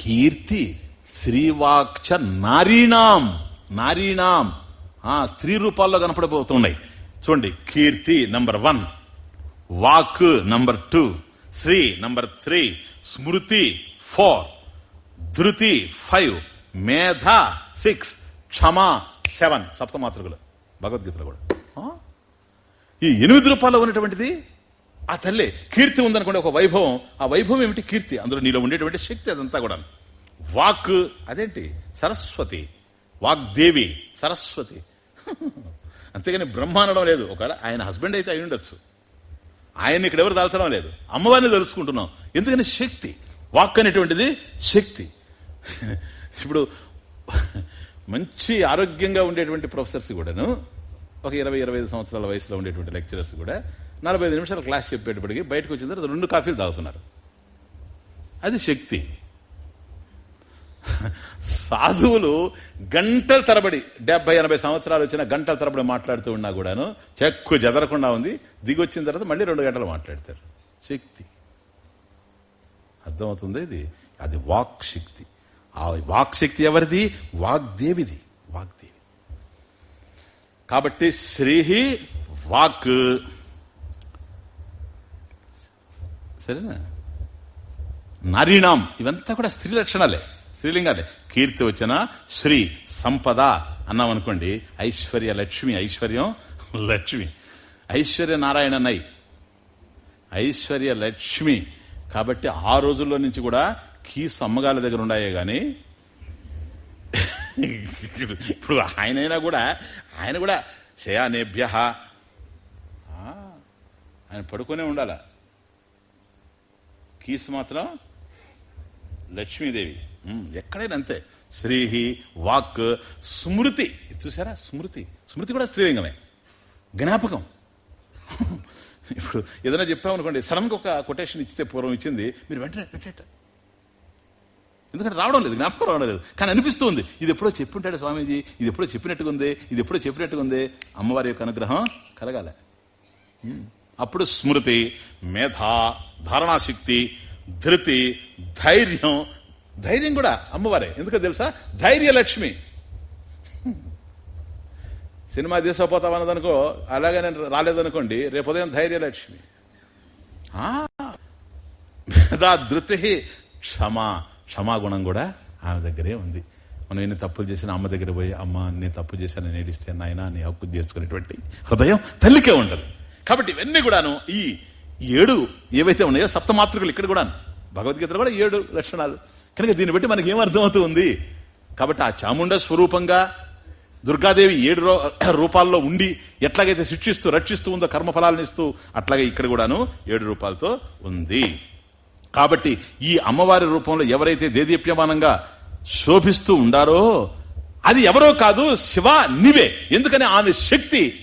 కీర్తి శ్రీవాక్చ నారీణాం నారీణాం. ఆ స్త్రీ రూపాల్లో కనపడబోతున్నాయి చూడండి Kirti number one Vak number two Shri number three Smriti four Dhriti five Medha six Kshama seven. సప్తమాతృకులు భగవద్గీతలో కూడా. ఈ ఎనిమిది రూపాల్లో ఉన్నటువంటిది ఆ తల్లి కీర్తి ఉందనుకోండి ఒక వైభవం. ఆ వైభవం ఏమిటి? కీర్తి. అందులో నీలో ఉండేటువంటి శక్తి అదంతా కూడా వాక్ అదేంటి? సరస్వతి. వాగ్దేవి సరస్వతి. అంతేగాని బ్రహ్మ అనడం లేదు. ఒకవేళ ఆయన హస్బెండ్ అయితే అయి ఉండొచ్చు. ఆయన ఇక్కడ ఎవరు దాల్చడం లేదు. అమ్మవారిని తెలుసుకుంటున్నాం ఎందుకని? శక్తి. వాక్ అనేటువంటిది శక్తి. ఇప్పుడు మంచి ఆరోగ్యంగా ఉండేటువంటి ప్రొఫెసర్స్ కూడాను ఒక ఇరవై ఇరవై ఐదు సంవత్సరాల వయసులో ఉండేటువంటి లెక్చరర్స్ కూడా నలభై ఐదు నిమిషాలు క్లాస్ చెప్పేటప్పటికి బయటకు వచ్చిన తర్వాత రెండు కాఫీలు తాగుతున్నారు. అది శక్తి. సాధువులు గంటల తరబడి డెబ్బై ఎనభై సంవత్సరాలు వచ్చిన గంటల తరబడి మాట్లాడుతూ ఉన్నా కూడాను చెక్కు జదరకుండా ఉంది. దిగి వచ్చిన తర్వాత మళ్ళీ రెండు గంటలు మాట్లాడతారు. శక్తి. అర్థమవుతుంది ఇది? అది వాక్ శక్తి. ఆ వాక్ శక్తి ఎవరిది? వాగ్దేవిది. వాగ్దేవి. కాబట్టి శ్రీహి వాక్. సరేనా? నారీణాం. ఇవంతా కూడా స్త్రీ లక్షణాలే స్త్రీలింగాలే. కీర్తి వచ్చిన శ్రీ సంపద అన్నాం అనుకోండి ఐశ్వర్య లక్ష్మి ఐశ్వర్యం లక్ష్మి. ఐశ్వర్య నారాయణ నై. ఐశ్వర్య లక్ష్మి. కాబట్టి ఆ రోజుల్లో నుంచి కూడా కీస్ అమ్మగాల దగ్గర ఉన్నాయే గాని ఇప్పుడు ఆయనైనా కూడా ఆయన కూడా శయానేభ్య ఆయన పడుకునే ఉండాలా. కీస్ మాత్రం లక్ష్మీదేవి. ఎక్కడైనా అంతే. శ్రీహి వాక్ స్మృతి. ఇది చూసారా? స్మృతి. స్మృతి కూడా స్త్రీలింగమే. జ్ఞాపకం. ఇప్పుడు ఏదైనా చెప్పామనుకోండి సడన్గా ఒక కొటేషన్ ఇచ్చితే పూర్వం ఇచ్చింది మీరు వెంటనే పెట్టేట. ఎందుకంటే రావడం లేదు జ్ఞాపకం రావడం లేదు. కానీ అనిపిస్తుంది ఇది ఎప్పుడో చెప్పుంటాడు స్వామీజీ ఇది ఎప్పుడో చెప్పినట్టుగా ఉంది ఇది ఎప్పుడో చెప్పినట్టుగా ఉంది అమ్మవారి యొక్క అనుగ్రహం కలగాలి. అప్పుడు స్మృతి మేధ ధారణాశక్తి ధృతి ధైర్యం ధైర్యం కూడా అమ్మవారే. ఎందుకో తెలుసా? ధైర్య లక్ష్మి సినిమా తీసుకోపోతామన్నదనుకో అలాగే నేను రాలేదనుకోండి రేపు ఉదయం ధైర్యలక్ష్మి. ఆ, మేధా ధృతి క్షమా క్షమాగుణం కూడా ఆమె దగ్గరే ఉంది. మనం ఎన్ని తప్పులు చేసినా అమ్మ దగ్గర పోయి అమ్మ నేను తప్పు చేశానని ఏడిస్తే నాయన నీ హక్కు తీర్చుకునేటువంటి హృదయం తల్లికే ఉండదు. కాబట్టి ఇవన్నీ కూడాను ఈ ఏడు ఏవైతే ఉన్నాయో సప్తమాతృకలు ఇక్కడ కూడా భగవద్గీతలో కూడా ఏడు లక్షణాలు. కనుక దీన్ని బట్టి మనకి ఏం అర్థమవుతూ ఉంది కాబట్టి ఆ చాముండ స్వరూపంగా దుర్గాదేవి ఏడు రూ- రూపాల్లో ఉండి ఎట్లాగైతే శిక్షిస్తూ రక్షిస్తూ ఉందో కర్మఫలాలను ఇస్తూ అట్లాగే ఇక్కడ కూడాను ఏడు రూపాలతో ఉంది. కాబట్టి ఈ అమ్మవారి రూపంలో ఎవరైతే దేదీప్యమానంగా శోభిస్తూ ఉండారో అది ఎవరో కాదు శివ నీవే. ఎందుకని ఆమె శక్తి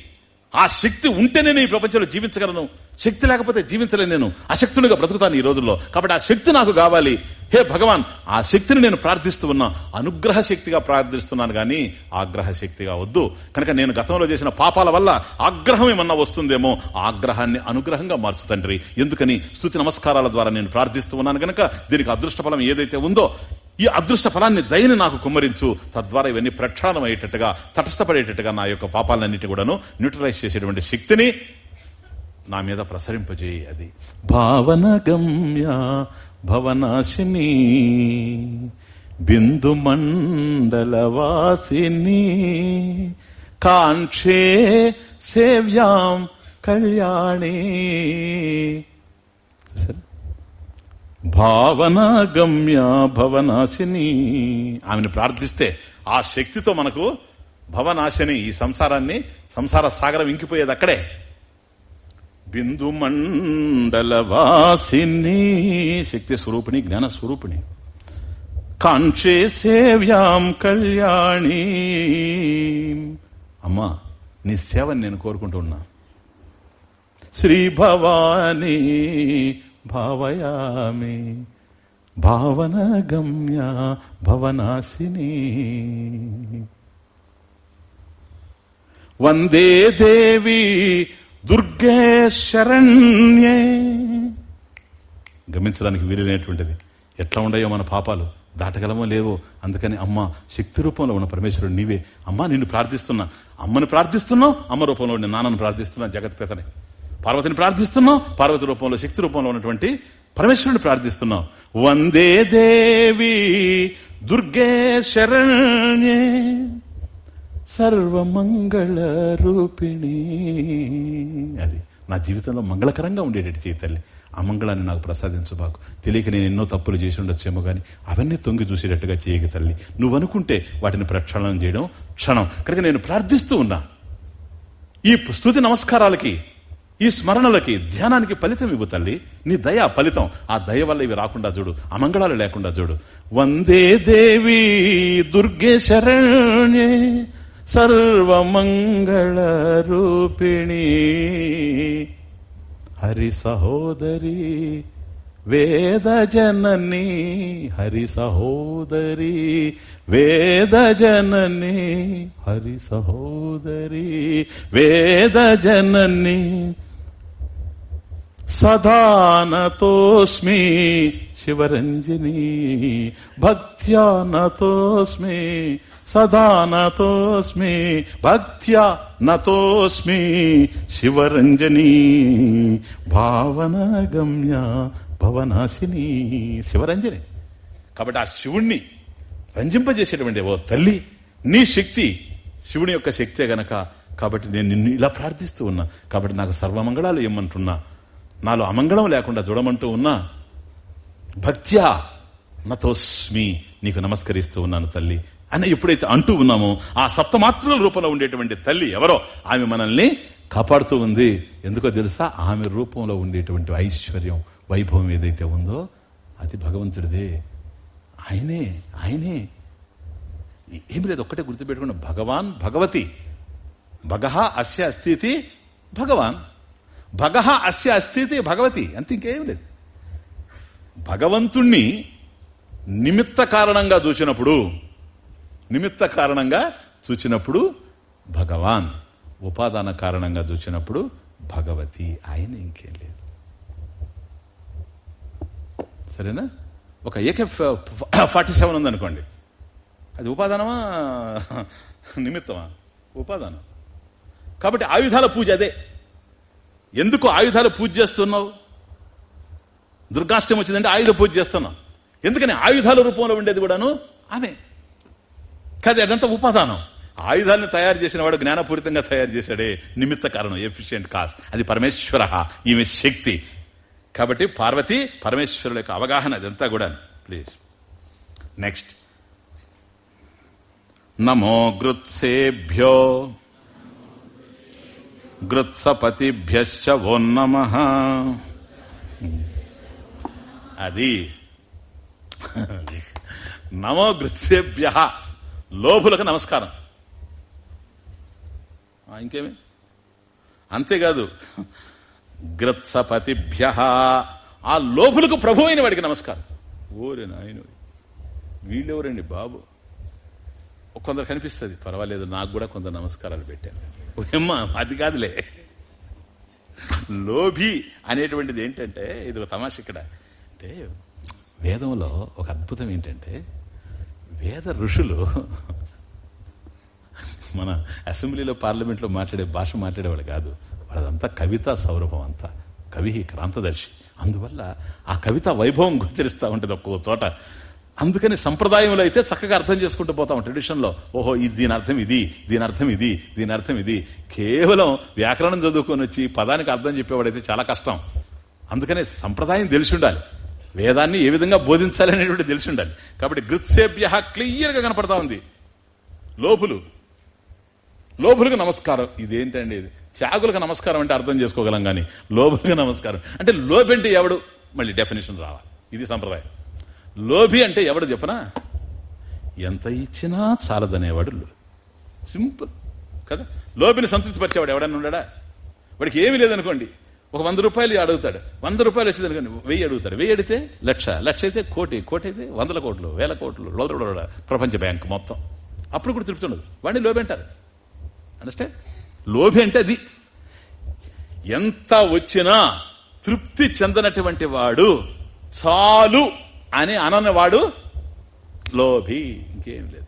ఆ శక్తి ఉంటేనే నేను ఈ ప్రపంచంలో జీవించగలను. శక్తి లేకపోతే జీవించలేను నేను. అశక్తునిగా బ్రతుకుతాను ఈ రోజుల్లో. కాబట్టి ఆ శక్తి నాకు కావాలి. హే భగవాన్ ఆ శక్తిని నేను ప్రార్థిస్తూ ఉన్నా. అనుగ్రహ శక్తిగా ప్రార్థిస్తున్నాను గాని ఆగ్రహ శక్తిగా వద్దు కనుక నేను గతంలో చేసిన పాపాల వల్ల ఆగ్రహం ఏమన్నా వస్తుందేమో ఆగ్రహాన్ని అనుగ్రహంగా మార్చు తండ్రి. ఎందుకని? స్థుతి నమస్కారాల ద్వారా నేను ప్రార్థిస్తూ ఉన్నాను గనక దీనికి అదృష్ట ఫలం ఏదైతే ఉందో ఈ అదృష్ట ఫలాన్ని దయని నాకు కుమ్మరించు. తద్వారా ఇవన్నీ ప్రక్షాళనం అయ్యేటట్టుగా తటస్థపడేటట్టుగా నా యొక్క పాపాలన్నింటి కూడాను న్యూట్రలైజ్ చేసేటువంటి శక్తిని నా మీద ప్రసరింపజేయి అది. భావన గమ్య భవనాశిని బిందు మండల వాసిని కాంక్షే సేవ్యాం కళ్యాణి. భావన గమ్య భవనాశిని. ఆమెను ప్రార్థిస్తే ఆ శక్తితో మనకు భవనాశిని ఈ సంసారాన్ని సంసార సాగరం ఇంకిపోయేది అక్కడే. బిందుమండలవాసిని శక్తి స్వరూపిణి జ్ఞానస్వరూపిణి కాంక్షే సేవ్యాం కళ్యాణి. అమ్మా నీ సేవని నేను కోరుకుంటూ ఉన్నా. శ్రీ భవానీ భావయామి భావన గమ్య భవనాశిని. వందే దేవి దుర్గే శరణ్యే. గమనించడానికి వీలైనటువంటిది. ఎట్లా ఉండయో మన పాపాలు. దాటగలమో లేవో అందుకని అమ్మ శక్తి రూపంలో ఉన్న పరమేశ్వరుడు నీవే. అమ్మ నిన్ను ప్రార్థిస్తున్నా. అమ్మని ప్రార్థిస్తున్నావు అమ్మ రూపంలో ఉండే నాన్నను ప్రార్థిస్తున్నా జగత్పేతని పార్వతిని ప్రార్థిస్తున్నావు పార్వతి రూపంలో శక్తి రూపంలో ఉన్నటువంటి పరమేశ్వరుని ప్రార్థిస్తున్నావు. వందే దేవి దుర్గే శరణ్యే. సర్వమంగళ రూపిణి అది నా జీవితంలో మంగళకరంగా ఉండేటట్టు చేయి తల్లి. ఆ మంగళాన్ని నాకు ప్రసాదించు బాకు. తెలియక నేను ఎన్నో తప్పులు చేసి ఉండొచ్చేమో కానీ అవన్నీ తొంగి చూసేటట్టుగా చేయక తల్లి. నువ్వు అనుకుంటే వాటిని ప్రక్షాళన చేయడం క్షణం. కనుక నేను ప్రార్థిస్తూ ఉన్నా. ఈ స్థుతి నమస్కారాలకి ఈ స్మరణలకి ధ్యానానికి ఫలితం ఇవ్వు తల్లి. నీ దయ ఫలితం. ఆ దయ వల్ల ఇవి రాకుండా చూడు. అమంగళాలు లేకుండా చూడు. వందే దేవి దుర్గే శరణ్యే. సర్వమంగళరూపిణి. హరి సహోదరి వేద జనని హరి సహోదరి వేద జనని హరి సహోదరి వేద జనని సదానతోస్మి శివరంజని భక్త్యానతోస్మి సదానతోస్మి భక్త్యా నతోస్మి శివరంజని భావనగమ్య భవనాశిని శివరంజని. కాబట్టి ఆ శివుణ్ణి రంజింపజేసేటువంటి ఓ తల్లి నీ శక్తి శివుని యొక్క శక్తే గనక. కాబట్టి నేను నిన్ను ఇలా ప్రార్థిస్తూ ఉన్నా. కాబట్టి నాకు సర్వమంగళాలు ఇమ్మంటున్నా నాలో అమంగళం లేకుండా చూడమంటూ ఉన్నా భక్త్యా నతోస్మి నీకు నమస్కరిస్తూ ఉన్నాను తల్లి. అని ఎప్పుడైతే అంటూ ఉన్నామో ఆ సప్తమాత్రుల రూపంలో ఉండేటువంటి తల్లి ఎవరో ఆమె మనల్ని కాపాడుతూ ఉంది. ఎందుకో తెలుసా? ఆమె రూపంలో ఉండేటువంటి ఐశ్వర్యం వైభవం ఏదైతే ఉందో అది భగవంతుడిదే. ఆయనే ఆయనే. ఏమి లేదు ఒక్కటే గుర్తుపెట్టుకున్న భగవాన్ భగవతి. భగహ అస్య అస్థితి భగవాన్. భగహ అస్య అస్థితి భగవతి అంత ఇంకేం లేదు. భగవంతుణ్ణి నిమిత్త కారణంగా చూసినప్పుడు నిమిత్త కారణంగా చూచినప్పుడు భగవాన్ ఉపాదాన కారణంగా చూసినప్పుడు భగవతి ఆయన ఇంకేం లేదు. సరేనా? ఒక ఏకే ఫార్టీ సెవెన్ ఉందనుకోండి. అది ఉపాదానమా? నిమిత్తమా? ఉపాదానం. కాబట్టి ఆయుధాల పూజ అదే. ఎందుకు ఆయుధాలు పూజ చేస్తున్నావు? దుర్గాష్టమి వచ్చిందంటే ఆయుధ పూజ చేస్తున్నావు. ఎందుకని ఆయుధాల రూపంలో ఉండేది కూడాను? ఆమె. కాదు అదంతా ఉపాదానం. ఆయుధాలను తయారు చేసిన వాడు జ్ఞానపూరితంగా తయారు చేశాడే. నిమిత్త కారణం ఎఫిషియంట్ కాస్ అది పరమేశ్వర ఈమె శక్తి. కాబట్టి పార్వతి పరమేశ్వరుల యొక్క అవగాహన అదంతా కూడా ప్లీజ్ నెక్స్ట్ నమో గృత్సేభ్యో గృత్సపతిభ్యశ్చ ఓ నమ. అది నమో గృత్సేభ్య. లోపులకు నమస్కారం. ఇంకేమి? అంతేకాదు గృత్సపతిభ్య. ఆ లోపులకు ప్రభు అయిన వాడికి నమస్కారం. ఓరే నాయన వీళ్ళెవరండి బాబు? కొందరు కనిపిస్తుంది. పర్వాలేదు నాకు కూడా కొందరు నమస్కారాలు పెట్టాను ఏమ్మా అది కాదులే. లోభి అనేటువంటిది ఏంటంటే ఇది ఒక తమాష ఇక్కడ. అంటే వేదంలో ఒక అద్భుతం ఏంటంటే వేద ఋషులు మన అసెంబ్లీలో పార్లమెంట్లో మాట్లాడే భాష మాట్లాడేవాళ్ళు కాదు. వాళ్ళదంతా కవితా సౌరభం అంతా. కవి క్రాంతదర్శి. అందువల్ల ఆ కవిత వైభవం గోచరిస్తూ ఉంటుంది ఒక్కో చోట. అందుకని సంప్రదాయంలో అయితే చక్కగా అర్థం చేసుకుంటూ పోతాం ట్రెడిషన్లో. ఓహో ఇది దీని అర్థం ఇది దీని అర్థం ఇది దీని అర్థం ఇది. కేవలం వ్యాకరణం చదువుకొని వచ్చి పదానికి అర్థం చెప్పేవాడైతే చాలా కష్టం. అందుకనే సంప్రదాయం తెలిసి ఉండాలి వేదాన్ని ఏ విధంగా బోధించాలి అనేటువంటి తెలిసి ఉండాలి కాబట్టి గృత్సేభ్య క్లియర్గా కనపడతా ఉంది. లోపులు లోపులకు నమస్కారం. ఇదేంటండి ఇది? త్యాగులకు నమస్కారం అంటే అర్థం చేసుకోగలం కానీ లోపులకు నమస్కారం. అంటే లోపంటే ఎవడు? మళ్ళీ డెఫినేషన్ రావాలి. ఇది సంప్రదాయం. లోభి అంటే ఎవడు చెప్పనా? ఎంత ఇచ్చినా చాలదనేవాడు సింపుల్. కదా? లోభిని సంతృప్తి పరిచేవాడు ఎవడన్నా ఉన్నాడా? వాడికి ఏమీ లేదనుకోండి. ఒక వంద రూపాయలు అడుగుతాడు. వంద రూపాయలు వచ్చింది అనుకోండి వెయ్యి అడుగుతాడు. వెయ్యి అడిగితే లక్ష. లక్ష అయితే కోటి. కోటి అయితే వందల కోట్లు వేల కోట్లు లోదడ ప్రపంచ బ్యాంక్ మొత్తం. అప్పుడు కూడా తృప్తి ఉండదు వాడిని లోబి అంటారు. అండర్స్టాండ్ లోభి అంటే అది. ఎంత వచ్చినా తృప్తి చెందనటువంటి వాడు చాలు. అని అనన్నవాడు లోభి ఇంకేం లేదు.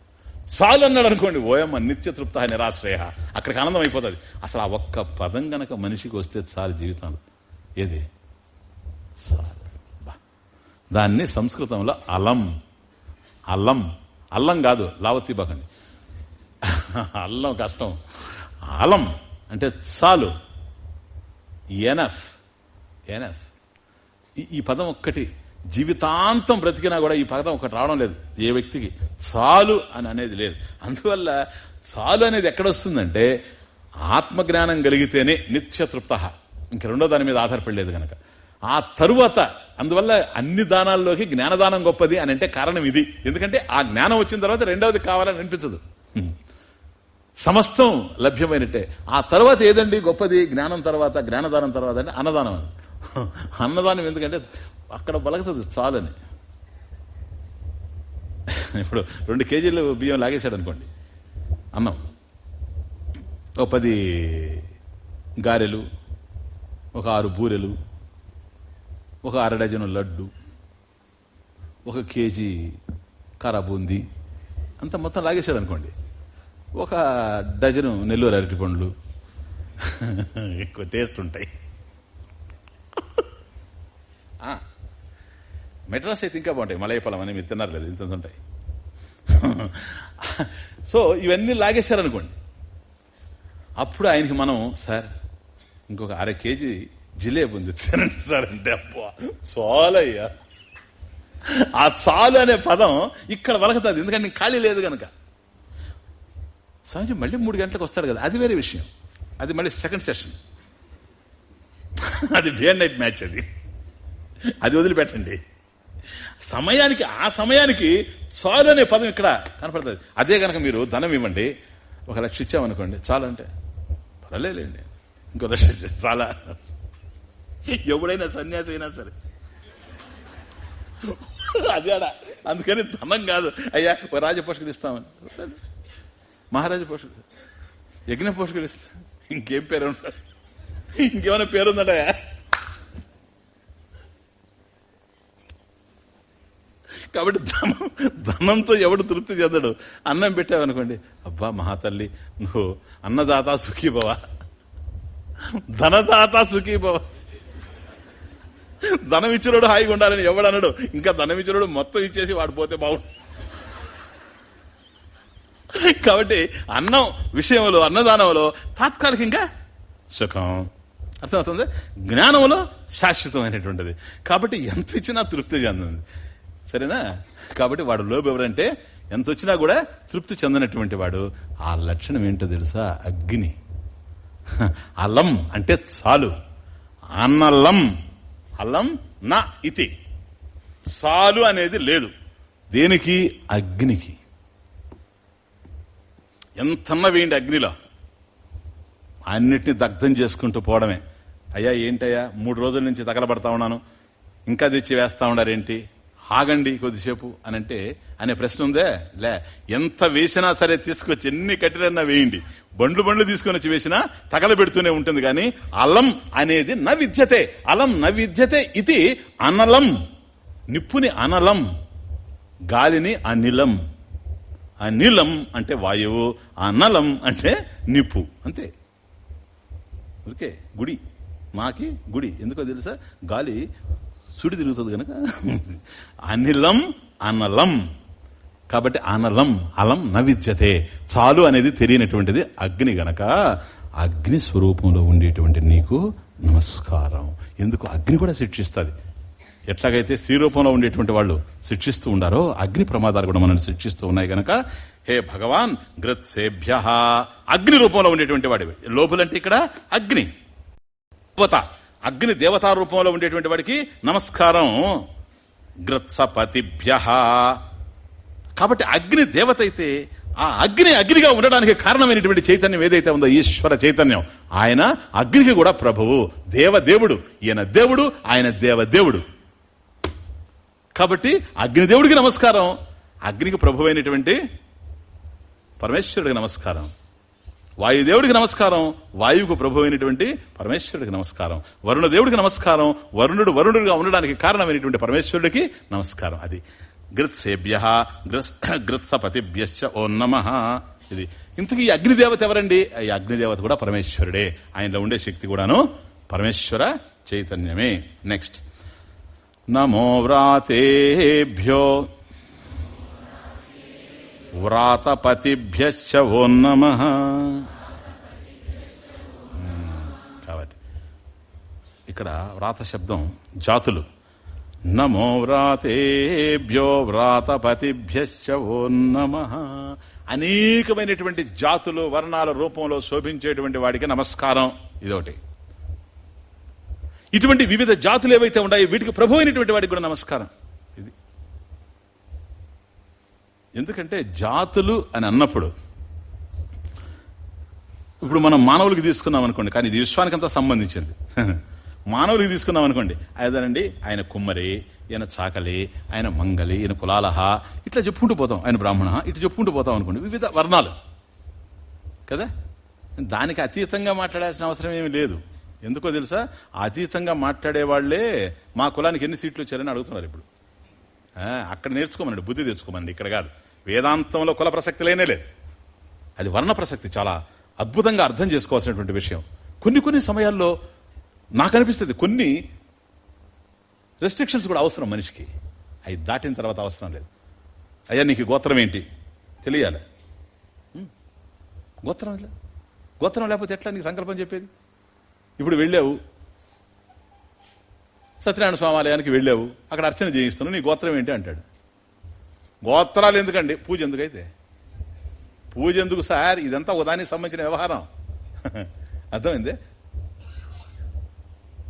చాలు అన్నాడు అనుకోండి ఓయమ్మ నిత్య తృప్త నిరాశ్రయ. అక్కడికి ఆనందం అయిపోతుంది. అసలు ఆ ఒక్క పదం గనక మనిషికి వస్తే చాలు జీవితంలో. ఏది? చాలు. బా. దాన్ని సంస్కృతంలో అలం. అల్లం అల్లం కాదు లావతి బకండి అల్లం కష్టం. అలం అంటే చాలు. ఎనఫ్. ఎనఫ్. ఈ పదం ఒక్కటి జీవితాంతం బ్రతికినా కూడా ఈ పథకం ఒకటి రావడం లేదు. ఏ వ్యక్తికి? చాలు అని అనేది లేదు. అందువల్ల చాలు అనేది ఎక్కడొస్తుందంటే ఆత్మజ్ఞానం కలిగితేనే నిత్యతృప్త ఇంక రెండో దాని మీద ఆధారపడలేదు గనక. ఆ తరువాత అందువల్ల అన్ని దానాల్లోకి జ్ఞానదానం గొప్పది అని అంటే కారణం ఇది. ఎందుకంటే ఆ జ్ఞానం వచ్చిన తర్వాత రెండవది కావాలని అనిపించదు. సమస్తం లభ్యమైనట్టే. ఆ తర్వాత ఏదండి గొప్పది? జ్ఞానం తర్వాత జ్ఞానదానం తర్వాత అంటే అన్నదానం అన్నదానం ఎందుకంటే అక్కడ బలగతుంది చాలని. ఇప్పుడు రెండు కేజీలు బియ్యం లాగేశాడు అనుకోండి. అన్నం. ఒక పది గారెలు ఒక ఆరు బూరెలు ఒక అర డజను లడ్డు ఒక కేజీ కారాబూంది అంత మొత్తం లాగేశాడు అనుకోండి. ఒక డజను నెల్లూరు అరటి పండ్లు. ఎక్కువ టేస్ట్ ఉంటాయి. మెడ్రాస్ అయితే ఇంకా బాగుంటాయి. మలయపలం అని మీరు తిన్నారు లేదు ఇంత ఉంటాయి. సో ఇవన్నీ లాగేశారనుకోండి. అప్పుడు ఆయనకి మనం సార్ ఇంకొక అర కేజీ జిలేబీ ఉంది. తినండి సార్. అంటే అబ్బా చాలయ్యా. ఆ చాలు అనే పదం ఇక్కడ వలకతుంది. ఎందుకంటే ఖాళీ లేదు కనుక స్వామిజీ మళ్ళీ మూడు గంటలకు వస్తాడు కదా. అది వేరే విషయం. అది మళ్ళీ సెకండ్ సెషన్. అది డే నైట్ మ్యాచ్ అది. అది వదిలిపెట్టండి. సమయానికి ఆ సమయానికి చాలు అనే పదం ఇక్కడ కనపడుతుంది. అదే కనుక మీరు ధనం ఇవ్వండి ఒక లక్ష ఇచ్చామనుకోండి చాలంటే. అంటే పర్వాలేదండి ఇంకో లక్ష చాలా. ఎవడైనా సన్యాసి అయినా సరే. అదేడా అందుకని ధనం కాదు. అయ్యా ఒక రాజపోషకులు ఇస్తామని. మహారాజ పోషకుడు. యజ్ఞ పోషకులు ఇస్తా. ఇంకేం పేరు ఉండదు ఇంకేమైనా పేరుందటయా కాబట్టి ధనం ధనంతో ఎవడు తృప్తి చెందడు? అన్నం పెట్టావనుకోండి అబ్బా మహాతల్లి నువ్వు అన్నదాత సుఖీభవ ధనదాత సుఖీభవ ధనం ఇచ్చినోడు హాయిగా ఉండాలని ఎవడన్నాడు ఇంకా ధనం ఇచ్చినోడు మొత్తం ఇచ్చేసి వాడు పోతే బాగుండు. కాబట్టి అన్నం విషయంలో అన్నదానంలో తాత్కాలికంగా సుఖం. అర్థమవుతుంది? జ్ఞానంలో శాశ్వతమైనటువంటిది. కాబట్టి ఎంత ఇచ్చినా తృప్తి చెందింది సరేనా? కాబట్టి వాడు లోబు ఎవరంటే ఎంత వచ్చినా కూడా తృప్తి చెందనటువంటి వాడు. ఆ లక్షణం ఏంటో తెలుసా? అగ్ని. అల్లం అంటే చాలు. అన్నల్లం అల్లం నా ఇతి. చాలు అనేది లేదు. దేనికి? అగ్నికి. ఎంతన్న వేయండి అగ్నిలో. అన్నిటిని దగ్ధం చేసుకుంటూ పోవడమే. అయ్యా ఏంటయ్యా? మూడు రోజుల నుంచి తగలబడతా ఉన్నాను. ఇంకా తెచ్చి వేస్తా ఉన్నారేంటి ఆగండి కొద్దిసేపు అని అంటే అనే ప్రశ్న ఉందే? లే ఎంత వేసినా సరే తీసుకొచ్చి ఎన్ని కట్టిలన్నా వేయండి. బండ్లు బండ్లు తీసుకొని వచ్చి వేసినా తగలబెడుతూనే ఉంటుంది కానీ అలం అనేది న విద్యతే అలం న విద్యతే ఇది అనలం. నిప్పుని అనలం గాలిని అనిలం. అనిలం అంటే వాయువు అనలం అంటే నిప్పు. అంతే. ఓకే గుడి. మాకి గుడి. ఎందుకో తెలుసా? గాలి సుడి తిరుగుతుంది కనుక అనిలం అనలం. కాబట్టి అనలం అలం నవిద్యతే. చాలు అనేది తెలియనటువంటిది అగ్ని గనక. అగ్ని స్వరూపంలో ఉండేటువంటి నీకు నమస్కారం. ఎందుకు? అగ్ని కూడా శిక్షిస్తుంది. ఎట్లాగైతే స్త్రీ రూపంలో ఉండేటువంటి వాళ్ళు శిక్షిస్తూ ఉండారో అగ్ని ప్రమాదాలు కూడా మనల్ని శిక్షిస్తూ ఉన్నాయి గనక. హే భగవాన్ గ్రత్సేభ్య అగ్ని రూపంలో ఉండేటువంటి వాడివి. లోపులంటే ఇక్కడ అగ్ని. దేవత అగ్ని దేవతా రూపంలో ఉండేటువంటి వాడికి నమస్కారం. గ్రత్సపతిభ్య కాబట్టి అగ్ని దేవత అయితే ఆ అగ్ని అగ్నిగా ఉండడానికి కారణమైనటువంటి చైతన్యం ఏదైతే ఉందో ఈశ్వర చైతన్యం ఆయన అగ్నికి కూడా ప్రభువు దేవదేవుడు. ఈయన దేవుడు ఆయన దేవదేవుడు. కాబట్టి అగ్నిదేవుడికి నమస్కారం అగ్నికి ప్రభువైనటువంటి పరమేశ్వరుడికి నమస్కారం. వాయుదేవుడికి నమస్కారం వాయువుకు ప్రభు అయినటువంటి పరమేశ్వరుడికి నమస్కారం. వరుణదేవుడికి నమస్కారం వరుణుడు వరుణుడిగా ఉండడానికి కారణమైనటువంటి పరమేశ్వరుడికి నమస్కారం. అది గృత్సేభ్య గృత్సపతిభ్యశ్చ ఓ నమ. ఇది ఇంతకీ ఈ అగ్నిదేవత ఎవరండి? ఈ అగ్నిదేవత కూడా పరమేశ్వరుడే. ఆయనలో ఉండే శక్తి కూడాను పరమేశ్వర చైతన్యమే. నెక్స్ట్. నమో వ్రాతేభ్యో వ్రాతపతిభ్యశ్చ ఓ నమ. కాబట్టి ఇక్కడ వ్రాత శబ్దం జాతులు. నమో వ్రాతేభ్యో వ్రాతపతిభ్యశ్చ ఓ నమ. అనేకమైనటువంటి జాతులు వర్ణాల రూపంలో శోభించేటువంటి వాడికి నమస్కారం ఇదొకటి. ఇటువంటి వివిధ జాతులు ఏవైతే ఉన్నాయో వీటికి ప్రభు అయినటువంటి వాడికి కూడా నమస్కారం ఇది ఎందుకంటే జాతులు అని అన్నప్పుడు ఇప్పుడు మనం మానవులకి తీసుకున్నాం అనుకోండి కానీ ఇది విశ్వానికంతా సంబంధించింది. మానవులకి తీసుకున్నాం అనుకోండి అదేనండి ఆయన కుమ్మరి ఈయన చాకలి ఆయన మంగలి ఈయన కులాలహ ఇట్లా చెప్పుకుంటూ పోతాం ఆయన బ్రాహ్మణ ఇట్లా చెప్పుకుంటూ పోతాం అనుకోండి వివిధ వర్ణాలు. కదా? దానికి అతీతంగా మాట్లాడాల్సిన అవసరం ఏమీ లేదు. ఎందుకో తెలుసా? అతీతంగా మాట్లాడేవాళ్ళే మా కులానికి ఎన్ని సీట్లు వచ్చారని అడుగుతున్నారు ఇప్పుడు. అక్కడ నేర్చుకోమండి బుద్ధి తెచ్చుకోమనండి ఇక్కడ కాదు. వేదాంతంలో కుల ప్రసక్తి లేనే లేదు. అది వర్ణ ప్రసక్తి చాలా అద్భుతంగా అర్థం చేసుకోవాల్సినటువంటి విషయం. కొన్ని కొన్ని సమయాల్లో నాకు అనిపిస్తుంది కొన్ని రెస్ట్రిక్షన్స్ కూడా అవసరం మనిషికి. అవి దాటిన తర్వాత అవసరం లేదు. అయ్యా నీకు గోత్రం ఏంటి? తెలియాలి. గోత్రం లేదు గోత్రం లేకపోతే ఎట్లా నీకు సంకల్పం చెప్పేది? ఇప్పుడు వెళ్ళావు సత్యనారాయణ స్వామి ఆలయానికి వెళ్ళావు. అక్కడ అర్చన చేయిస్తున్నావు. నీ గోత్రం ఏంటి అంటాడు. గోత్రాలు ఎందుకండి? పూజ ఎందుకైతే? పూజ ఎందుకు సార్? ఇదంతా ఉదానికి సంబంధించిన వ్యవహారం. అర్థమైంది?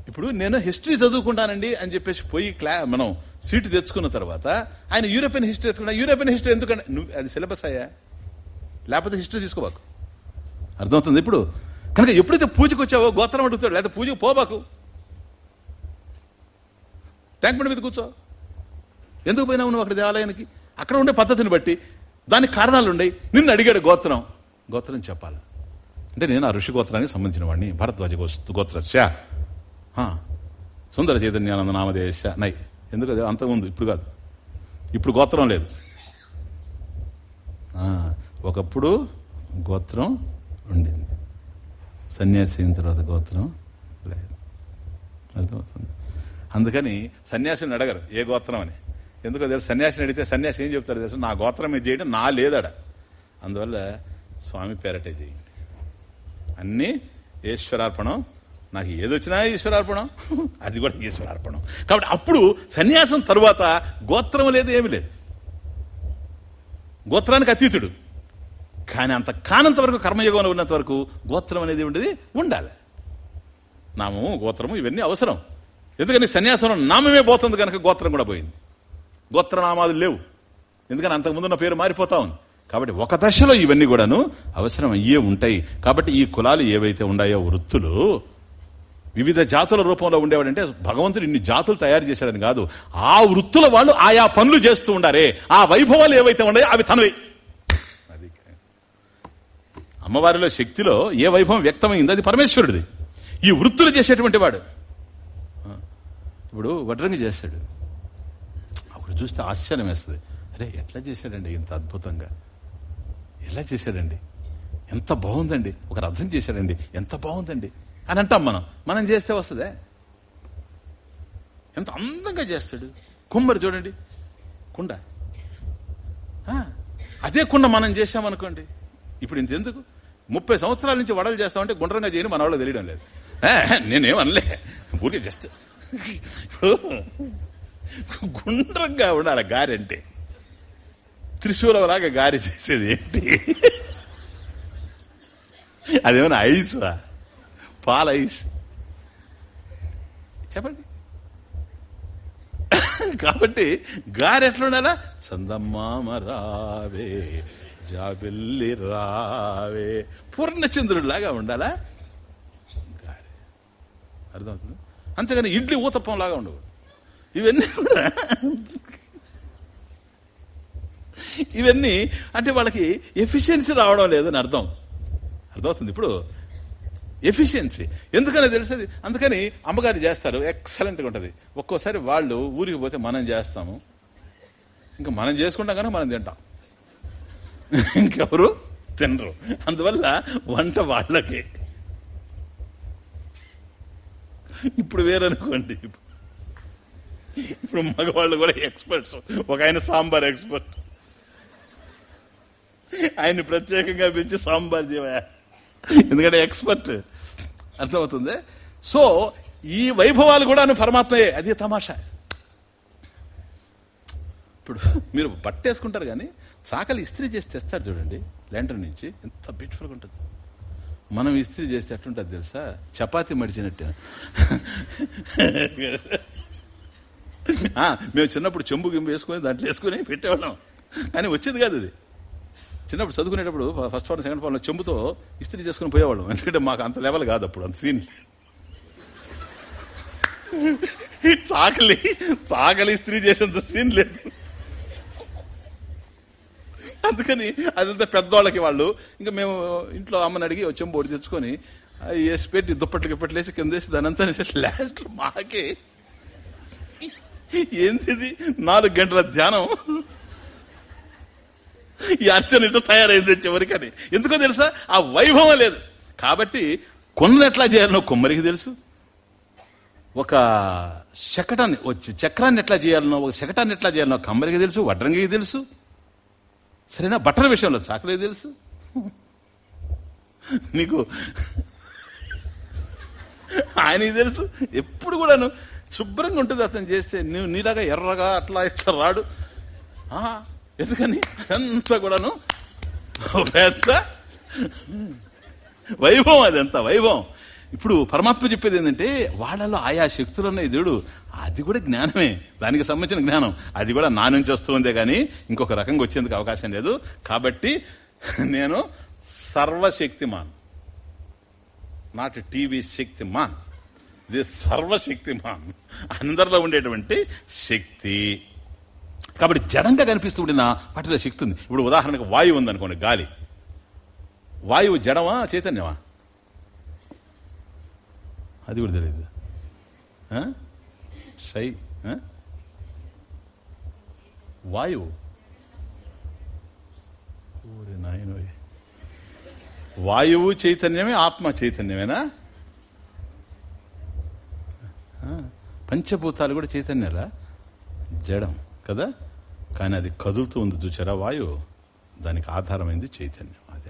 ఇప్పుడు నేను హిస్టరీ చదువుకుంటానండి అని చెప్పేసి పోయి క్లా మనం సీటు తెచ్చుకున్న తర్వాత ఆయన యూరోపియన్ హిస్టరీ ఎత్తుకున్నా యూరోపియన్ హిస్టరీ ఎందుకంటే నువ్వు అది సిలబస్ అయ్యా. లేకపోతే హిస్టరీ తీసుకోబాకు. అర్థమవుతుంది ఇప్పుడు? కనుక ఎప్పుడైతే పూజకు వచ్చావో గోత్రం అడుగుతాడు. లేకపోతే పూజకు పోబాకు. ట్యాంక్ బండి మీద కూర్చో. ఎందుకు పోయినావు నువ్వు అక్కడ దేవాలయానికి అక్కడ ఉండే పద్ధతిని బట్టి దానికి కారణాలు ఉన్నాయి నిన్ను అడిగాడు గోత్రం. గోత్రం చెప్పాలి. అంటే నేను ఆ ఋషి గోత్రానికి సంబంధించిన వాడిని. భరద్వాజ గోస్తు గోత్రస్య. సుందర చైతన్యానంద నామదేశ నై. ఎందుకు అంత ఉంది ఇప్పుడు కాదు. ఇప్పుడు గోత్రం లేదు. ఒకప్పుడు గోత్రం ఉండింది. సన్యాసి అయిన తర్వాత గోత్రం లేదు. అర్థమవుతుంది? అందుకని సన్యాసిని అడగరు ఏ గోత్రం అని. ఎందుకో తెలుసు సన్యాసిని అడిగితే సన్యాసి ఏం చెప్తారు తెలుసు? నా గోత్రం ఇది చేయడం నా లేదడ అందువల్ల స్వామి పేరటే చేయండి. అన్ని ఈశ్వరార్పణం. నాకు ఏదొచ్చినా ఈశ్వరార్పణం. అది కూడా ఈశ్వరార్పణం. కాబట్టి అప్పుడు సన్యాసం తరువాత గోత్రం లేదు ఏమి లేదు. గోత్రానికి అతీతుడు. కానీ అంత కానంత వరకు కర్మయోగంలో ఉన్నంత వరకు గోత్రం అనేది ఉండేది ఉండాలి. నామము గోత్రము ఇవన్నీ అవసరం. ఎందుకని సన్యాసంలో నామమే పోతుంది కనుక గోత్రం కూడా పోయింది. గోత్రనామాలు లేవు. ఎందుకని అంతకుముందున్న పేరు మారిపోతా ఉంది. కాబట్టి ఒక దశలో ఇవన్నీ కూడాను అవసరం అయ్యే ఉంటాయి. కాబట్టి ఈ కులాలు ఏవైతే ఉన్నాయో వృత్తులు వివిధ జాతుల రూపంలో ఉండేవాడంటే భగవంతుడు ఇన్ని జాతులు తయారు చేశాడని కాదు. ఆ వృత్తుల వాళ్ళు ఆయా పనులు చేస్తూ ఉండారే. ఆ వైభవాలు ఏవైతే ఉన్నాయో అవి తనవి. అది అమ్మవారిలో శక్తిలో ఏ వైభవం వ్యక్తమైంది? అది పరమేశ్వరుడిది. ఈ వృత్తులు చేసేటువంటి వాడు. ఇప్పుడు వడ్రంగి చేస్తాడు. అప్పుడు చూస్తే ఆశ్చర్యం వేస్తుంది. అరే ఎట్లా చేశాడండి ఇంత అద్భుతంగా? ఎలా చేశాడండి? ఎంత బాగుందండి. ఒకరు అర్థం చేశాడండి. ఎంత బాగుందండి. అని అంటాం మనం. మనం చేస్తే వస్తుందే? ఎంత అందంగా చేస్తాడు. కుమ్మరి చూడండి. కుండ. ఆ, అదే కుండ మనం చేశామనుకోండి. ఇప్పుడు ఇంతెందుకు? ముప్పై సంవత్సరాల నుంచి వడలు చేస్తామంటే గుండ్రంగా చేయని మన వాళ్ళు తెలియడం లేదు. నేనేమనలే ఊరికే జస్ట్ గుండ్రంగా ఉండాలి గారి అంటే. త్రిశూలంలాగా గారి చేసేది ఏంటి? అదేమైనా ఐస్? పాల ఐస్? చెప్పండి. కాబట్టి గారి ఎట్లా ఉండాలా? చందమామ రావే జాబిల్లి రావే. పూర్ణచంద్రుడిలాగా ఉండాలా? గారె. అర్థమవుతుంది? అంతేగాని ఇడ్లీ ఊతప్పం లాగా ఉండవు. ఇవన్నీ కూడా ఇవన్నీ అంటే వాళ్ళకి ఎఫిషియన్సీ రావడం లేదని అర్థం. అర్థమవుతుంది ఇప్పుడు? ఎఫిషియన్సీ. ఎందుకని తెలిసేది? అందుకని అమ్మగారు చేస్తారు. ఎక్సలెంట్గా ఉంటుంది. ఒక్కోసారి వాళ్ళు ఊరికి పోతే మనం చేస్తాము. ఇంకా మనం చేసుకుంటాం కనుక మనం తింటాం. ఇంకెవరు తినరు. అందువల్ల వంట వాళ్ళకే. ఇప్పుడు వేరనుకోండి ఇప్పుడు మగవాళ్ళు కూడా ఎక్స్పర్ట్స్. ఒక ఆయన సాంబార్ ఎక్స్పర్ట్. ఆయన్ని ప్రత్యేకంగా పెంచి సాంబార్ జీవయా ఎందుకంటే ఎక్స్పర్ట్. అర్థమవుతుంది? సో ఈ వైభవాలు కూడా పరమాత్మయే. అది తమాషా. ఇప్పుడు మీరు బట్టేసుకుంటారు కానీ చాకలి ఇస్త్రీ చేసి తెస్తారు చూడండి. ల్యాండర్ నుంచి ఎంత బ్యూటిఫుల్గా ఉంటుంది. మనం ఇస్త్రీ చేస్తే ఎట్లుంటుంది తెలుసా? చపాతి మడిచినట్టు. మేము చిన్నప్పుడు చెంబు గింబు వేసుకొని దాంట్లో వేసుకుని పెట్టేవాళ్ళం. కానీ వచ్చేది కాదు అది చిన్నప్పుడు చదువుకునేటప్పుడు ఫస్ట్ ఫార్ సెకండ్ ఫార్మ్ చెంబుతో ఇస్త్రీ చేసుకుని పోయేవాళ్ళం. ఎందుకంటే మాకు అంత లెవెల్ కాదు అప్పుడు అంత సీన్ చాకలి చాకలి ఇస్త్రీ చేసేంత సీన్ లేదు. అందుకని అదంతా పెద్దవాళ్ళకి వాళ్ళు. ఇంకా మేము ఇంట్లో అమ్మని అడిగి వచ్చాము చెంబు తెచ్చుకొని వేసి పెట్టి దుప్పట్లు గిప్పట్లేసి కిందేసి కింద వేసి లాస్ట్ మాకే. ఏంటిది? నాలుగు గంటల ధ్యానం. ఈ అర్చన ఇట్లా తయారైంది చివరికని. ఎందుకో తెలుసా? ఆ వైభవం లేదు. కాబట్టి కొన్న ఎట్లా చేయాలనో కొమ్మరికి తెలుసు. ఒక శకటాన్ని వచ్చి చక్రాన్ని ఎట్లా చేయాలనో ఒక శకటాన్ని ఎట్లా చేయాలనో కమ్మరికి తెలుసు వడ్రంగికి తెలుసు. సరేనా? బట్టల విషయంలో చాకలే తెలుసు. నీకు ఆయనకి తెలుసు. ఎప్పుడు కూడాను శుభ్రంగా ఉంటుంది అతను చేస్తే. నువ్వు నీలాగా ఎర్రగా అట్లా ఇట్లా రాడు. ఎందుకని? అంతా కూడాను పెద్ద వైభవం అది ఎంత వైభవం. ఇప్పుడు పరమాత్మ చెప్పేది ఏంటంటే వాళ్ళలో ఆయా శక్తులు ఉన్నాయి దేవుడు. అది కూడా జ్ఞానమే. దానికి సంబంధించిన జ్ఞానం. అది కూడా నా నుంచి వస్తుందే కానీ ఇంకొక రకంగా వచ్చేందుకు అవకాశం లేదు. కాబట్టి నేను సర్వశక్తిమాన్. Not TV Shaktimaan. ఇది సర్వశక్తిమాన్. అందరిలో ఉండేటువంటి శక్తి. కాబట్టి జడంగా కనిపిస్తూ ఉండిన వాటిలో శక్తి ఉంది. ఇప్పుడు ఉదాహరణకు వాయువు ఉందనుకోండి గాలి. వాయువు జడమా చైతన్యమా? అది కూడా తెలియదు ఆ? షై ఆ? వాయువు. వాయువు చైతన్యమే ఆత్మ చైతన్యమేనా? ఆ, పంచభూతాలు కూడా చైతన్యాలా? జడం కదా? కానీ అది కదులుతూ ఉంది చూచారా వాయువు? దానికి ఆధారమైంది చైతన్యం అది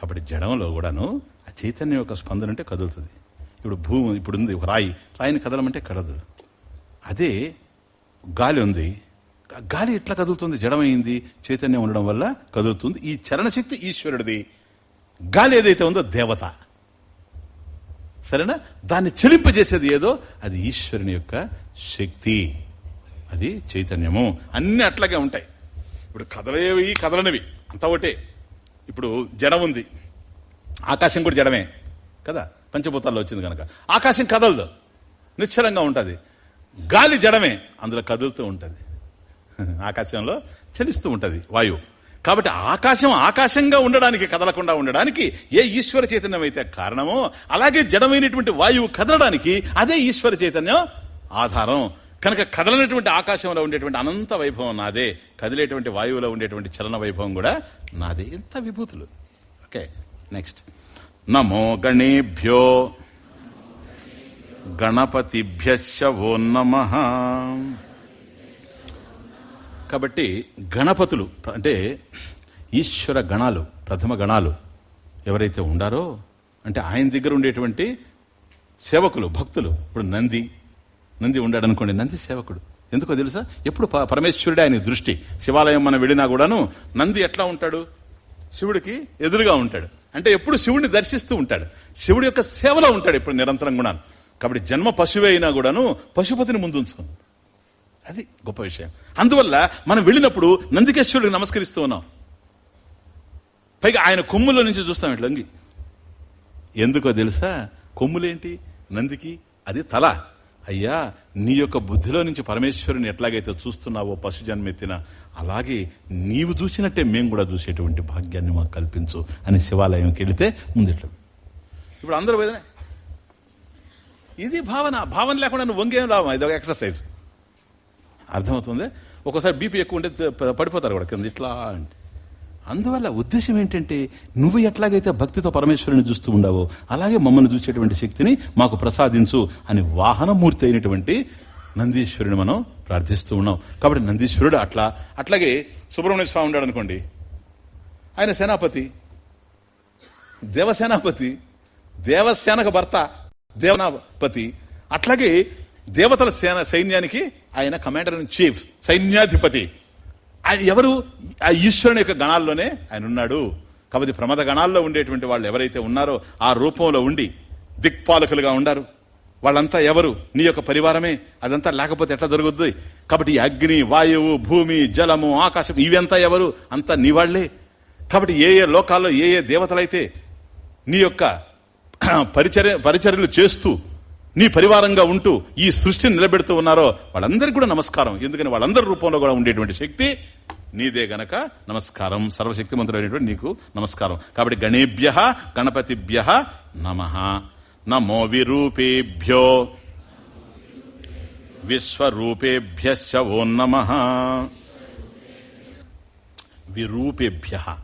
కాబట్టి జడంలో కూడాను ఆ చైతన్యం యొక్క స్పందన అంటే కదులుతుంది. ఇప్పుడు భూమి ఇప్పుడు ఉంది ఒక రాయి. రాయిని కదలమంటే కదలదు అదే గాలి ఉంది. గాలి ఎట్లా కదులుతుంది? జడమైంది. చైతన్యం ఉండడం వల్ల కదులుతుంది. ఈ చలనశక్తి ఈశ్వరుడిది. గాలి ఏదైతే ఉందో దేవత. సరేనా? దాన్ని చెలింపజేసేది ఏదో? అది ఈశ్వరుని యొక్క శక్తి. అది చైతన్యము. అన్ని అట్లాగే ఉంటాయి. ఇప్పుడు కదలేవి కదలనివి. అంతా ఒకటే. ఇప్పుడు జడం ఉంది ఆకాశం కూడా జడమే. కదా? పంచభూతాల్లో వచ్చింది కనుక. ఆకాశం కదలదు. నిశ్చలంగా ఉంటుంది. గాలి జడమే అందులో కదులుతూ ఉంటుంది. ఆకాశంలో చలిస్తూ ఉంటుంది వాయువు. కాబట్టి ఆకాశం ఆకాశంగా ఉండడానికి కదలకుండా ఉండడానికి ఏ ఈశ్వర చైతన్యం అయితే కారణమో అలాగే జడమైనటువంటి వాయువు కదలడానికి అదే ఈశ్వర చైతన్యం ఆధారం. కనుక కదలనటువంటి ఆకాశంలో ఉండేటువంటి అనంత వైభవం నాదే. కదిలేటువంటి వాయువులో ఉండేటువంటి చలన వైభవం కూడా నాదే. ఇంత విభూతులు. Okay next. నమో గణేభ్యో గణపతిభ్యశవో నమ. కాబట్టి గణపతులు అంటే ఈశ్వర గణాలు ప్రథమ గణాలు ఎవరైతే ఉండారో అంటే ఆయన దగ్గర ఉండేటువంటి సేవకులు భక్తులు ఇప్పుడు నంది నంది ఉండాడు అనుకోండి నంది సేవకుడు. ఎందుకో తెలుసా? ఎప్పుడు ప- పరమేశ్వరుడే ఆయన దృష్టి. శివాలయం మనం వెళ్ళినా కూడాను నంది ఎట్లా ఉంటాడు? శివుడికి ఎదురుగా ఉంటాడు. అంటే ఎప్పుడు శివుడిని దర్శిస్తూ ఉంటాడు. శివుడి యొక్క సేవలో ఉంటాడు ఇప్పుడు నిరంతరం కూడా. కాబట్టి జన్మ పశువే అయినా కూడాను పశుపతిని ముందు అది గొప్ప విషయం. అందువల్ల మనం వెళ్ళినప్పుడు నందికేశ్వరుడికి నమస్కరిస్తూ ఉన్నాం. పైగా ఆయన కొమ్ములో నుంచి చూస్తాం ఇట్లా లొంగి ఎందుకో తెలుసా? కొమ్ములేంటి? నందికి అది తల. అయ్యా నీ యొక్క బుద్ధిలో నుంచి పరమేశ్వరుని ఎట్లాగైతే చూస్తున్నావో పశు జన్మెత్తిన అలాగే నీవు చూసినట్టే మేము కూడా చూసేటువంటి భాగ్యాన్ని మాకు కల్పించు అని శివాలయంకి వెళితే ముందు ఇప్పుడు అందరూ వేదనే ఇది భావన. భావన లేకుండా నువ్వు వంగేం లాభం ఇది ఒక ఎక్సర్సైజ్ అర్థమవుతుంది? ఒకసారి బీపీ ఎక్కువ ఉంటే పడిపోతారు కూడా కింద ఇట్లా అంటే. అందువల్ల ఉద్దేశం ఏంటంటే నువ్వు ఎట్లాగైతే భక్తితో పరమేశ్వరుని చూస్తూ ఉండవో అలాగే మమ్మల్ని చూసేటువంటి శక్తిని మాకు ప్రసాదించు అని వాహనమూర్తి అయినటువంటి నందీశ్వరుని మనం ప్రార్థిస్తూ ఉన్నాం. కాబట్టి నందీశ్వరుడు అట్లా అట్లాగే సుబ్రహ్మణ్య స్వామి ఉన్నాడు అనుకోండి. ఆయన సేనాపతి దేవసేనాపతి దేవసేనకు భర్త దేవనాపతి అట్లాగే దేవతల సేన సైన్యానికి ఆయన కమాండర్ ఇన్ చీఫ్ సైన్యాధిపతి. ఆయన ఎవరు? ఆ ఈశ్వరుని యొక్క గణాల్లోనే ఆయన ఉన్నాడు. కాబట్టి ప్రమద గణాల్లో ఉండేటువంటి వాళ్ళు ఎవరైతే ఉన్నారో ఆ రూపంలో ఉండి దిక్పాలకులుగా ఉండారు. వాళ్ళంతా ఎవరు? నీ యొక్క పరివారమే? అదంతా లేకపోతే ఎట్లా జరుగుద్ది? కాబట్టి అగ్ని వాయువు భూమి జలము ఆకాశం ఇవంతా ఎవరు? అంతా నీ వాళ్ళే కాబట్టి ఏ ఏ లోకాల్లో ఏ ఏ దేవతలైతే నీ యొక్క పరిచర్య పరిచర్యలు చేస్తూ నీ పరివారంగా ఉంటూ ఈ సృష్టిని నిలబెడుతూ ఉన్నారో వాళ్ళందరికీ కూడా నమస్కారం. ఎందుకని వాళ్ళందరి రూపంలో కూడా ఉండేటువంటి శక్తి నీదే గనక. నమస్కారం. సర్వశక్తిమంతుడైనటువంటి నీకు నమస్కారం. కాబట్టి గణేభ్య గణపతిభ్య నమ. నమో విరూపేభ్యో. విశ్వరూపేభ్య ఓ నమ. విరూపేభ్య.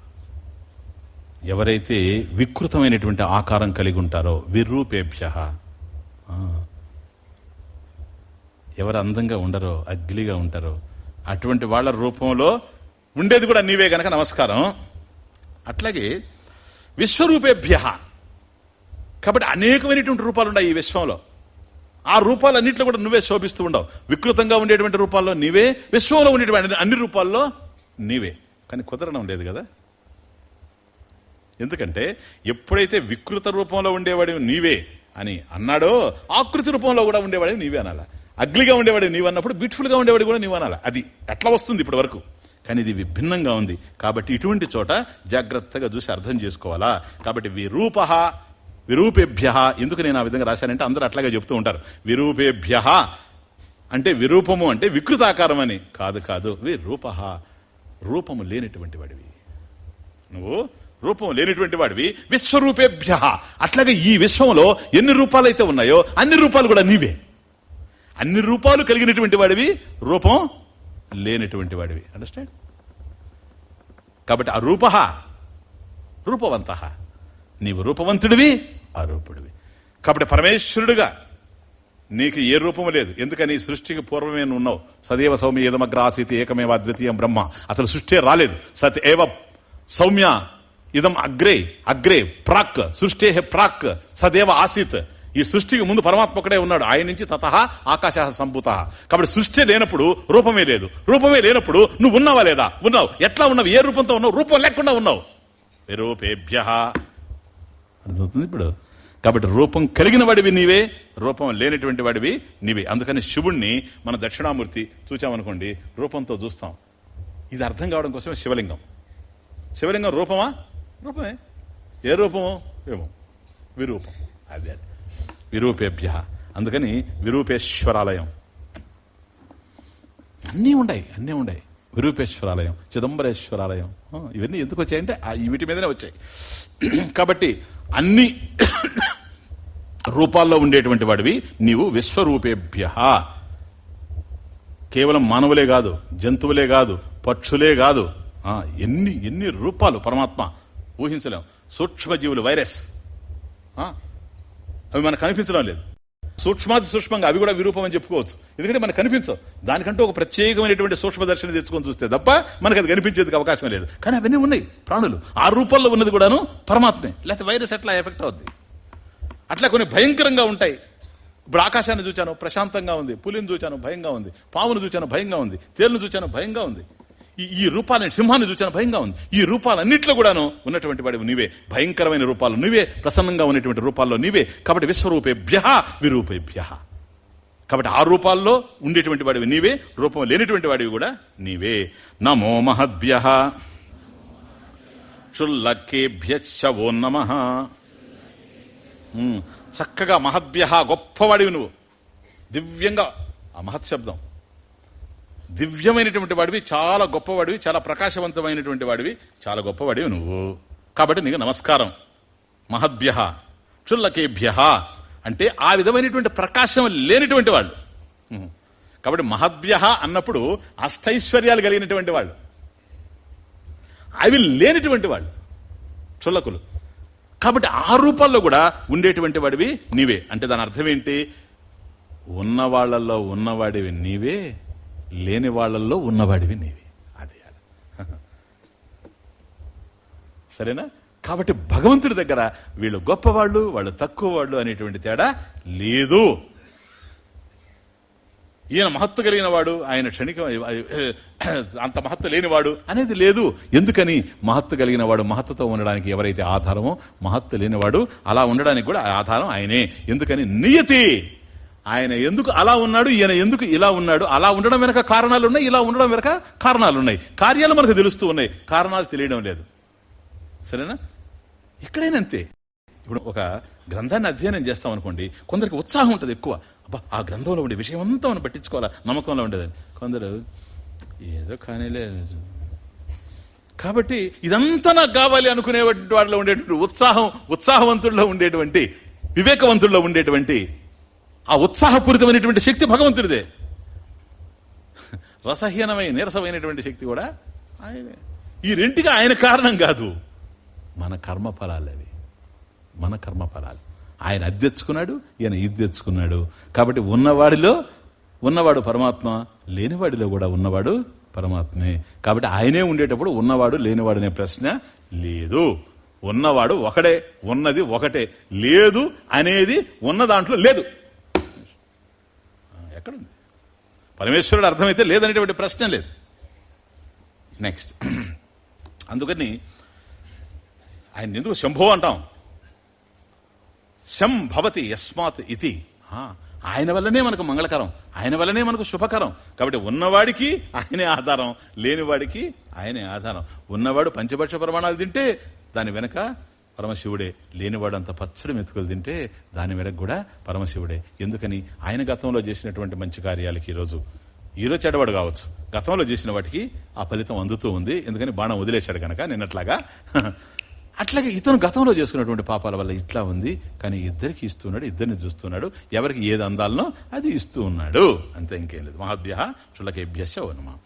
ఎవరైతే వికృతమైనటువంటి ఆకారం కలిగి ఉంటారో విరూపేభ్య. ఎవరు అందంగా ఉండరో అగ్లిగా ఉంటారో అటువంటి వాళ్ళ రూపంలో ఉండేది కూడా నీవే గనక నమస్కారం. అట్లాగే విశ్వరూపేభ్య. కాబట్టి అనేకమైనటువంటి రూపాలు ఉన్నాయి ఈ విశ్వంలో. ఆ రూపాలన్నింటిలో కూడా నువ్వే శోభిస్తూ ఉండవు. వికృతంగా ఉండేటువంటి రూపాల్లో నీవే విశ్వంలో ఉండేటువంటి అన్ని రూపాల్లో నీవే. కానీ కుదరడం లేదు కదా? ఎందుకంటే ఎప్పుడైతే వికృత రూపంలో ఉండేవాడి నీవే అని అన్నాడో ఆకృతి రూపంలో కూడా ఉండేవాడివి నీవే అనాల. అగ్లిగా ఉండేవాడు నీవు అన్నప్పుడు బ్యూటిఫుల్గా ఉండేవాడు కూడా నీవు అనాలి. అది ఎట్లా వస్తుంది ఇప్పటి వరకు? కానీ ఇది విభిన్నంగా ఉంది. కాబట్టి ఇటువంటి చోట జాగ్రత్తగా చూసి అర్థం చేసుకోవాలా. కాబట్టి విరూప విరూపేభ్య. ఎందుకు నేను ఆ విధంగా రాశానంటే అందరూ అట్లాగే చెప్తూ ఉంటారు. విరూపేభ్య అంటే విరూపము అంటే వికృతాకారం అని కాదు. కాదు విరూప రూపము లేనటువంటి వాడివి. నువ్వు రూపం లేనిటువంటి వాడివి. విశ్వరూపేభ్య. అట్లాగే ఈ విశ్వంలో ఎన్ని రూపాలు అయితే ఉన్నాయో అన్ని రూపాలు కూడా నీవే. అన్ని రూపాలు కలిగినటువంటి వాడివి రూపం లేనటువంటి వాడివి. అండర్స్టాండ్ కాబట్టి ఆ రూప రూపవంత. నీవు రూపవంతుడివి అరూపుడివి. కాబట్టి పరమేశ్వరుడుగా నీకు ఏ రూపము లేదు. ఎందుకని? సృష్టికి పూర్వమే ఉన్నావు. సదేవ సౌమ్య ఏదమగ్ర ఆసీతి ఏకమేవ అద్వితీయం బ్రహ్మ. అసలు సృష్టి రాలేదు. సత్ ఏవ సౌమ్య ఇదం అగ్రే అగ్రే ప్రాక్ సృష్టి ప్రాక్ సదేవ ఆసీత్. ఈ సృష్టికి ముందు పరమాత్మ ఒకడే ఉన్నాడు. ఆయన నుంచి తత ఆకాశ సంభూత. కాబట్టి సృష్టి లేనప్పుడు రూపమే లేదు. రూపమే లేనప్పుడు నువ్వు ఉన్నావా లేదా? ఉన్నావు. ఎట్లా ఉన్నావు? ఏ రూపంతో ఉన్నావు? రూపం లేకుండా ఉన్నావు. రూపేభ్య అర్థమవుతుంది ఇప్పుడు. కాబట్టి రూపం కలిగిన వాడివి నీవే రూపం లేనటువంటి వాడివి నీవే. అందుకని శివుణ్ణి మన దక్షిణామూర్తి చూచామనుకోండి రూపంతో చూస్తాం. ఇది అర్థం కావడం కోసమే శివలింగం. శివలింగం రూపమా? రూపమే. ఏ రూపము ఏమో. విరూపం. అదే. విరూపేభ్య. అందుకని విరూపేశ్వరాలయం. అన్నీ ఉన్నాయి అన్నీ ఉన్నాయి విరూపేశ్వరాలయం చిదంబరేశ్వరాలయం. ఇవన్నీ ఎందుకు వచ్చాయంటే ఆ వీటి మీదనే వచ్చాయి. కాబట్టి అన్ని రూపాల్లో ఉండేటువంటి వాడివి. నీవు విశ్వరూపేభ్య. కేవలం మానవులే కాదు జంతువులే కాదు పక్షులే కాదు. ఎన్ని ఎన్ని రూపాలు పరమాత్మ ఊహించలేం. సూక్ష్మజీవులు వైరస్. అవి మనకు కనిపించడం లేదు. సూక్ష్మాతి సూక్ష్మంగా అవి కూడా విరూపం అని చెప్పుకోవచ్చు. ఎందుకంటే మనకు కనిపించవు. దానికంటూ ఒక ప్రత్యేకమైనటువంటి సూక్ష్మ దర్శనం తెచ్చుకొని చూస్తే తప్ప మనకు అది కనిపించేందుకు అవకాశం లేదు. కానీ అవన్నీ ఉన్నాయి. ప్రాణులు. ఆ రూపంలో ఉన్నది కూడాను పరమాత్మే. లేకపోతే వైరస్ ఎట్లా ఎఫెక్ట్ అవుద్ది? అట్లా కొన్ని భయంకరంగా ఉంటాయి. ఇప్పుడు ఆకాశాన్ని చూచాను ప్రశాంతంగా ఉంది. పులిని చూచాను భయంగా ఉంది. పామును చూచాను భయంగా ఉంది. తేలును చూచాను భయంగా ఉంది. ఈ ఈ రూపాలని సింహాన్ని చూచాను భయంగా ఉంది. ఈ రూపాలన్నింటిలో కూడాను ఉన్నటువంటి వాడివి నీవే. భయంకరమైన రూపాలు నీవే. ప్రసన్నంగా ఉన్నటువంటి రూపాల్లో నీవే. కాబట్టి విశ్వరూపేభ్య విరూపేభ్య. కాబట్టి ఆ రూపాల్లో ఉండేటువంటి వాడివి నీవే. రూపం లేనిటువంటి వాడివి కూడా నీవే. నమో మహద్భ్య. చుల్లకేభ్యశ్చ నమ. చక్కగా మహద్భ్య గొప్పవాడివి నువ్వు. దివ్యంగా. ఆ మహత్ శబ్దం. దివ్యమైనటువంటి వాడివి చాలా గొప్పవాడివి చాలా ప్రకాశవంతమైనటువంటి వాడివి. చాలా గొప్పవాడివి నువ్వు. కాబట్టి నీకు నమస్కారం. మహద్భ్య చుల్లకేభ్య అంటే ఆ విధమైనటువంటి ప్రకాశం లేనిటువంటి వాళ్ళు. కాబట్టి మహద్భ్య అన్నప్పుడు అష్టైశ్వర్యాలు కలిగినటువంటి వాళ్ళు. అవి లేనిటువంటి వాళ్ళు. చుల్లకులు కాబట్టి ఆ రూపాల్లో కూడా ఉండేటువంటి వాడివి నీవే. అంటే దాని అర్థం ఏంటి? ఉన్నవాళ్ళలో ఉన్నవాడివి నీవే. లేని వాళ్ళల్లో ఉన్నవాడివి నీవి. అది సరేనా? కాబట్టి భగవంతుడి దగ్గర వీళ్ళు గొప్పవాళ్ళు వాళ్ళు తక్కువ వాళ్ళు అనేటువంటి తేడా లేదు. ఈయన మహత్తు కలిగిన వాడు ఆయన క్షణిక అంత మహత్తు లేనివాడు అనేది లేదు. ఎందుకని? మహత్తు కలిగిన వాడు మహత్తుతో ఉండడానికి ఎవరైతే ఆధారమో మహత్తు లేనివాడు అలా ఉండడానికి కూడా ఆధారం ఆయనే. ఎందుకని? నియతి! ఆయన ఎందుకు అలా ఉన్నాడు? ఈయన ఎందుకు ఇలా ఉన్నాడు? అలా ఉండడం వెనక కారణాలు ఉన్నాయి ఇలా ఉండడం వెనక కారణాలు ఉన్నాయి కార్యాలు మనకు తెలుస్తూ ఉన్నాయి. కారణాలు తెలియడం లేదు. సరేనా? ఎక్కడైనా అంతే. ఇప్పుడు ఒక గ్రంథాన్ని అధ్యయనం చేస్తాం అనుకోండి కొందరికి ఉత్సాహం ఉంటుంది ఎక్కువ. అబ్బా ఆ గ్రంథంలో ఉండే విషయం అంతా మనం పట్టించుకోవాలా? నమ్మకంలో ఉండేదని. కొందరు ఏదో కానీలే. కాబట్టి ఇదంతా నాకు కావాలి అనుకునేటువంటి వాడిలో ఉండేటువంటి ఉత్సాహం ఉత్సాహవంతుల్లో ఉండేటువంటి వివేకవంతుల్లో ఉండేటువంటి ఆ ఉత్సాహపూరితమైనటువంటి శక్తి భగవంతుడిదే. రసహీనమై నీరసమైనటువంటి శక్తి కూడా ఆయనే. ఈ రెంటికి ఆయన కారణం కాదు. మన కర్మఫలాలు అవి. మన కర్మఫలాలు. ఆయన అది తెచ్చుకున్నాడు ఈయన ఇది తెచ్చుకున్నాడు. కాబట్టి ఉన్నవాడిలో ఉన్నవాడు పరమాత్మ లేనివాడిలో కూడా ఉన్నవాడు పరమాత్మే. కాబట్టి ఆయనే ఉండేటప్పుడు ఉన్నవాడు లేనివాడు అనే ప్రశ్న లేదు. ఉన్నవాడు ఒకడే ఉన్నది ఒకటే. లేదు అనేది ఉన్న దాంట్లో లేదు. పరమేశ్వరుడు అర్థమైతే లేదనేటువంటి ప్రశ్న లేదు. నెక్స్ట్ అందుకని ఆయన ఎందుకు శంభో అంటాం? శం భవతి యస్మాత్ ఇది ఆ, ఆయన వల్లనే మనకు మంగళకరం ఆయన వల్లనే మనకు శుభకరం. కాబట్టి ఉన్నవాడికి ఆయనే ఆధారం లేనివాడికి ఆయనే ఆధారం. ఉన్నవాడు పంచభక్ష ప్రమాణాలు తింటే దాని వెనక పరమశివుడే లేనివాడు అంత పచ్చడి మెతుకులు తింటే దాని మేరకు కూడా పరమశివుడే. ఎందుకని? ఆయన గతంలో చేసినటువంటి మంచి కార్యాలకి ఈరోజు ఈరోజు చెడవాడు కావచ్చు. గతంలో చేసిన వాటికి ఆ ఫలితం అందుతూ ఉంది. ఎందుకని? బాణం వదిలేశాడు కనుక నిన్నట్లాగా. అట్లాగే ఇతను గతంలో చేసుకున్నటువంటి పాపాల వల్ల ఇట్లా ఉంది. కానీ ఇద్దరికి ఇస్తున్నాడు ఇద్దరిని చూస్తున్నాడు. ఎవరికి ఏది అందాలనో అది ఇస్తూ ఉన్నాడు. అంతే ఇంకేం లేదు. మహాభ్య చులకేభ్యశ వనుమా.